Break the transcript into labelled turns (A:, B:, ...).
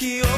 A: 記憶